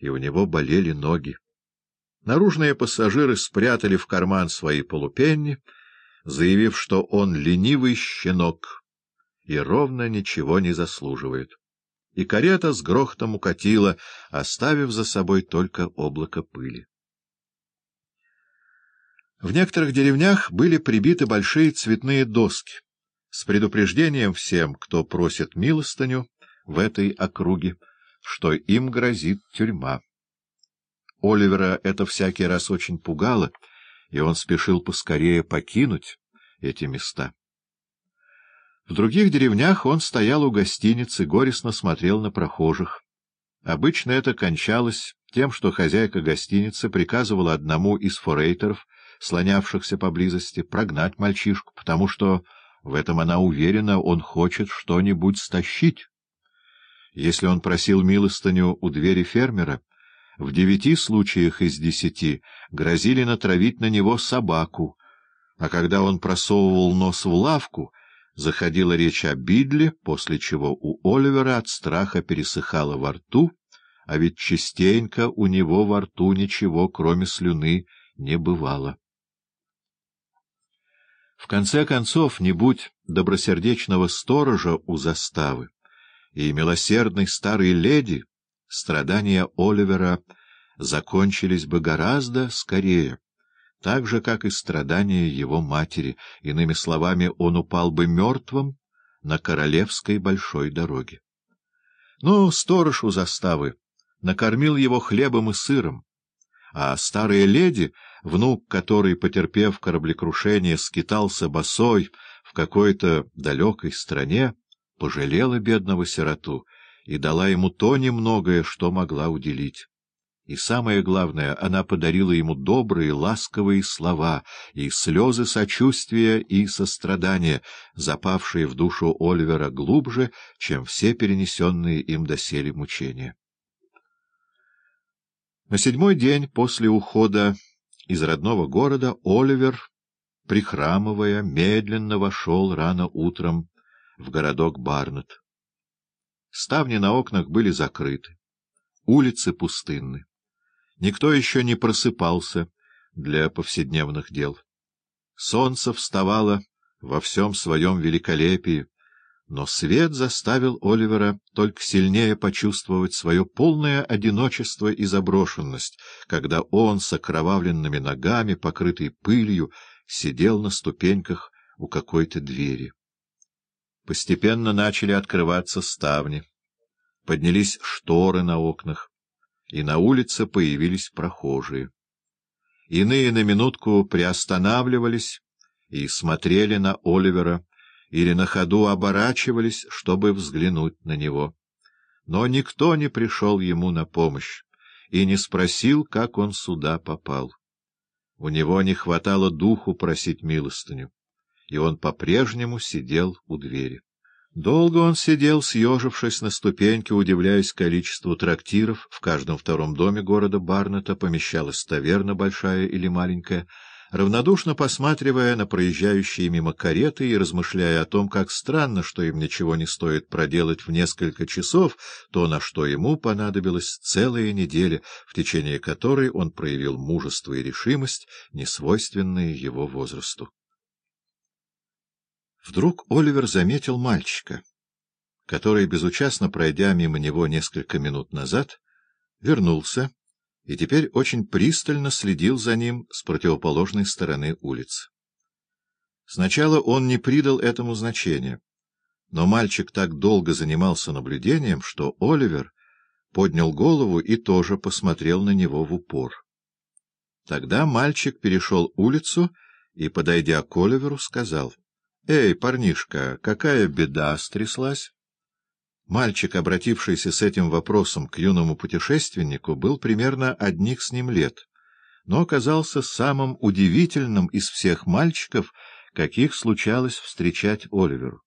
и у него болели ноги. Наружные пассажиры спрятали в карман свои полупенни, заявив, что он ленивый щенок и ровно ничего не заслуживает. И карета с грохотом укатила, оставив за собой только облако пыли. В некоторых деревнях были прибиты большие цветные доски с предупреждением всем, кто просит милостыню в этой округе, что им грозит тюрьма. Оливера это всякий раз очень пугало, и он спешил поскорее покинуть эти места. В других деревнях он стоял у гостиницы, горестно смотрел на прохожих. Обычно это кончалось тем, что хозяйка гостиницы приказывала одному из форейтеров, слонявшихся поблизости, прогнать мальчишку, потому что, в этом она уверена, он хочет что-нибудь стащить. Если он просил милостыню у двери фермера, в девяти случаях из десяти грозили натравить на него собаку, а когда он просовывал нос в лавку, заходила речь о Бидле, после чего у Оливера от страха пересыхало во рту, а ведь частенько у него во рту ничего, кроме слюны, не бывало. В конце концов, не будь добросердечного сторожа у заставы и милосердной старой леди, страдания Оливера закончились бы гораздо скорее, так же, как и страдания его матери. Иными словами, он упал бы мертвым на королевской большой дороге. Но сторож у заставы накормил его хлебом и сыром, а старая леди, внук которой, потерпев кораблекрушение, скитался босой в какой-то далекой стране, пожалела бедного сироту и дала ему то немногое, что могла уделить. И самое главное, она подарила ему добрые, ласковые слова и слезы сочувствия и сострадания, запавшие в душу Оливера глубже, чем все перенесенные им доселе мучения. На седьмой день после ухода из родного города Оливер, прихрамывая, медленно вошел рано утром в городок Барнет. Ставни на окнах были закрыты, улицы пустынны. Никто еще не просыпался для повседневных дел. Солнце вставало во всем своем великолепии, но свет заставил Оливера только сильнее почувствовать свое полное одиночество и заброшенность, когда он с окровавленными ногами, покрытый пылью, сидел на ступеньках у какой-то двери. Постепенно начали открываться ставни, поднялись шторы на окнах, и на улице появились прохожие. Иные на минутку приостанавливались и смотрели на Оливера, или на ходу оборачивались, чтобы взглянуть на него. Но никто не пришел ему на помощь и не спросил, как он сюда попал. У него не хватало духу просить милостыню, и он по-прежнему сидел у двери. Долго он сидел, съежившись на ступеньке, удивляясь количеству трактиров. В каждом втором доме города Барнета помещалась таверна, большая или маленькая, равнодушно посматривая на проезжающие мимо кареты и размышляя о том, как странно, что им ничего не стоит проделать в несколько часов то, на что ему понадобилась целая неделя, в течение которой он проявил мужество и решимость, несвойственные его возрасту. Вдруг Оливер заметил мальчика, который, безучастно пройдя мимо него несколько минут назад, вернулся и теперь очень пристально следил за ним с противоположной стороны улицы. Сначала он не придал этому значения, но мальчик так долго занимался наблюдением, что Оливер поднял голову и тоже посмотрел на него в упор. Тогда мальчик перешел улицу и, подойдя к Оливеру, сказал, — Эй, парнишка, какая беда стряслась? Мальчик, обратившийся с этим вопросом к юному путешественнику, был примерно одних с ним лет, но оказался самым удивительным из всех мальчиков, каких случалось встречать Оливеру.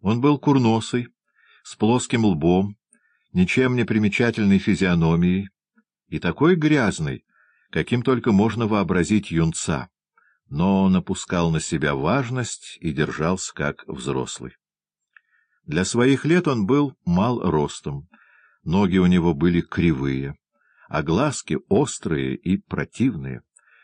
Он был курносый, с плоским лбом, ничем не примечательной физиономией и такой грязный, каким только можно вообразить юнца, но напускал на себя важность и держался как взрослый. Для своих лет он был мал ростом, ноги у него были кривые, а глазки острые и противные.